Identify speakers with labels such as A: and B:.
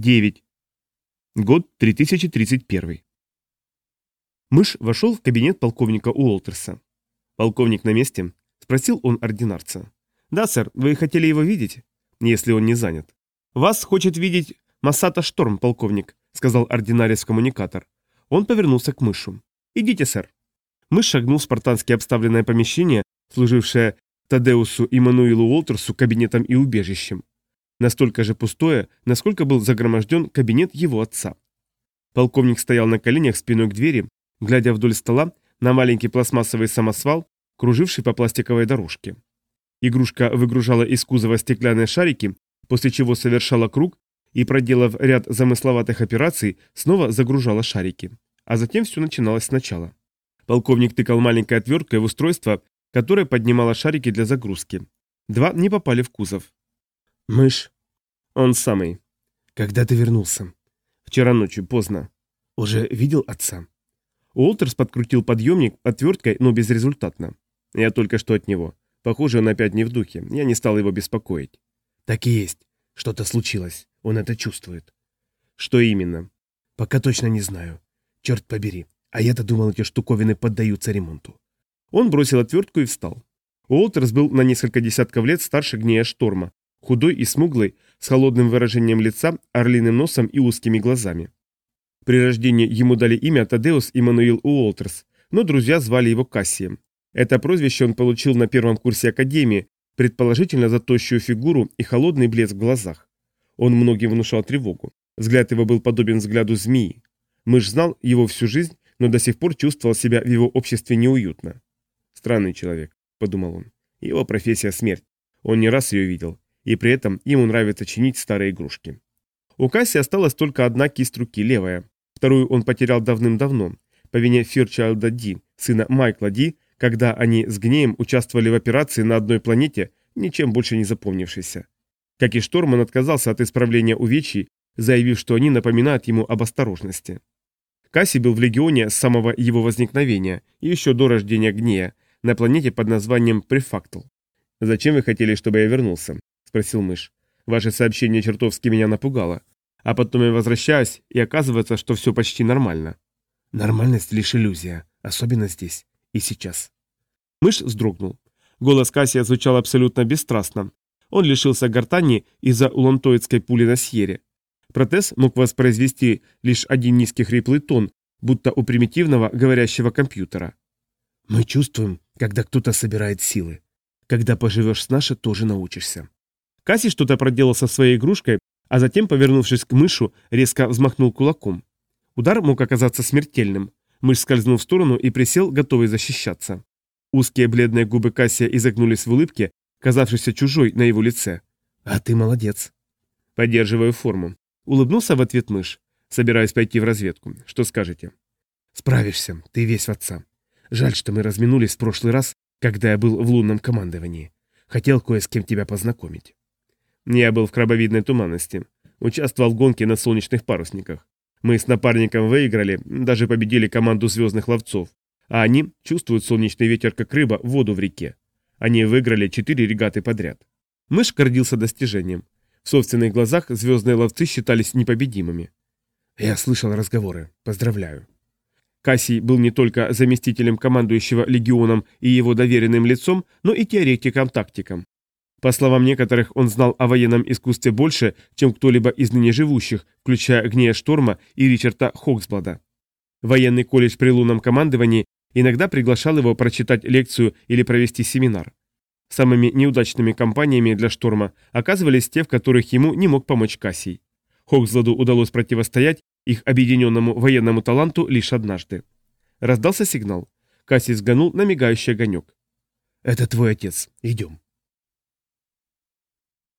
A: 9. Год 3031. Мыш вошел в кабинет полковника Уолтерса. «Полковник на месте?» – спросил он ординарца. «Да, сэр, вы хотели его видеть?» «Если он не занят». «Вас хочет видеть Массата Шторм, полковник», – сказал ординарец-коммуникатор. Он повернулся к мышу. «Идите, сэр». Мыш шагнул в спартански обставленное помещение, служившее Тадеусу и Мануилу Уолтерсу кабинетом и убежищем настолько же пустое, насколько был загроможден кабинет его отца. Полковник стоял на коленях спиной к двери, глядя вдоль стола на маленький пластмассовый самосвал, круживший по пластиковой дорожке. Игрушка выгружала из кузова стеклянные шарики, после чего совершала круг и, проделав ряд замысловатых операций, снова загружала шарики. А затем все начиналось сначала. Полковник тыкал маленькой отверткой в устройство, которое поднимало шарики для загрузки. Два не попали в кузов.
B: «Мышь?»
A: «Он самый».
B: «Когда ты вернулся?»
A: «Вчера ночью, поздно».
B: «Уже видел отца?»
A: Уолтерс подкрутил подъемник отверткой, но безрезультатно. «Я только что от него. Похоже, он опять не в духе. Я не стал его беспокоить».
B: «Так и есть. Что-то случилось. Он это чувствует».
A: «Что именно?»
B: «Пока точно не знаю. Черт побери. А я-то думал, эти штуковины поддаются ремонту».
A: Он бросил отвертку и встал. Уолтерс был на несколько десятков лет старше гнея шторма, худой и смуглый, с холодным выражением лица, орлиным носом и узкими глазами. При рождении ему дали имя Тадеус Иммануил Уолтерс, но друзья звали его Кассием. Это прозвище он получил на первом курсе академии, предположительно за тощую фигуру и холодный блеск в глазах. Он многим внушал тревогу. Взгляд его был подобен взгляду змеи. Мышь знал его всю жизнь, но до сих пор чувствовал себя в его обществе неуютно. «Странный человек», — подумал он. «Его профессия — смерть. Он не раз ее видел и при этом ему нравится чинить старые игрушки. У Касси осталась только одна кисть руки, левая. Вторую он потерял давным-давно, по вине Фирчайлда Ди, сына Майкла Ди, когда они с Гнеем участвовали в операции на одной планете, ничем больше не запомнившейся. Как и Шторм, он отказался от исправления увечий, заявив, что они напоминают ему об осторожности. Касси был в Легионе с самого его возникновения и еще до рождения Гнея, на планете под названием Префактл. «Зачем вы хотели, чтобы я вернулся?» спросил мышь. Ваше сообщение чертовски меня напугало. А потом я возвращаюсь, и оказывается, что все почти нормально.
B: Нормальность лишь иллюзия, особенно здесь и сейчас.
A: Мышь вздрогнул. Голос Кассия звучал абсолютно бесстрастно. Он лишился гортани из-за улантоидской пули на Сьере. Протез мог воспроизвести лишь один низкий хриплый тон, будто у примитивного говорящего компьютера.
B: «Мы чувствуем, когда кто-то собирает силы. Когда поживешь с нашей, тоже научишься.
A: Касси что-то проделал со своей игрушкой, а затем, повернувшись к мышу, резко взмахнул кулаком. Удар мог оказаться смертельным. Мышь скользнул в сторону и присел, готовый защищаться. Узкие бледные губы Кассия изогнулись в улыбке, казавшейся чужой на его лице.
B: «А ты молодец!»
A: «Поддерживаю форму», — улыбнулся в ответ мышь. «Собираюсь пойти в разведку. Что скажете?»
B: «Справишься. Ты весь в отца. Жаль, что мы разминулись в прошлый раз, когда я был в лунном командовании. Хотел кое с кем тебя познакомить».
A: Я был в крабовидной туманности. Участвовал в гонке на солнечных парусниках. Мы с напарником выиграли, даже победили команду звездных ловцов. А они чувствуют солнечный ветер, как рыба, в воду в реке. Они выиграли четыре регаты подряд. Мышь гордился достижением. В собственных глазах звездные ловцы считались непобедимыми.
B: Я слышал разговоры. Поздравляю.
A: Кассий был не только заместителем командующего легионом и его доверенным лицом, но и теоретиком-тактиком. По словам некоторых, он знал о военном искусстве больше, чем кто-либо из ныне живущих, включая Гнея Шторма и Ричарда Хоксблада. Военный колледж при лунном командовании иногда приглашал его прочитать лекцию или провести семинар. Самыми неудачными компаниями для Шторма оказывались те, в которых ему не мог помочь Кассий. Хоксладу удалось противостоять их объединенному военному таланту лишь однажды. Раздался сигнал. Кассий взглянул на мигающий огонек.
B: «Это твой отец. Идем».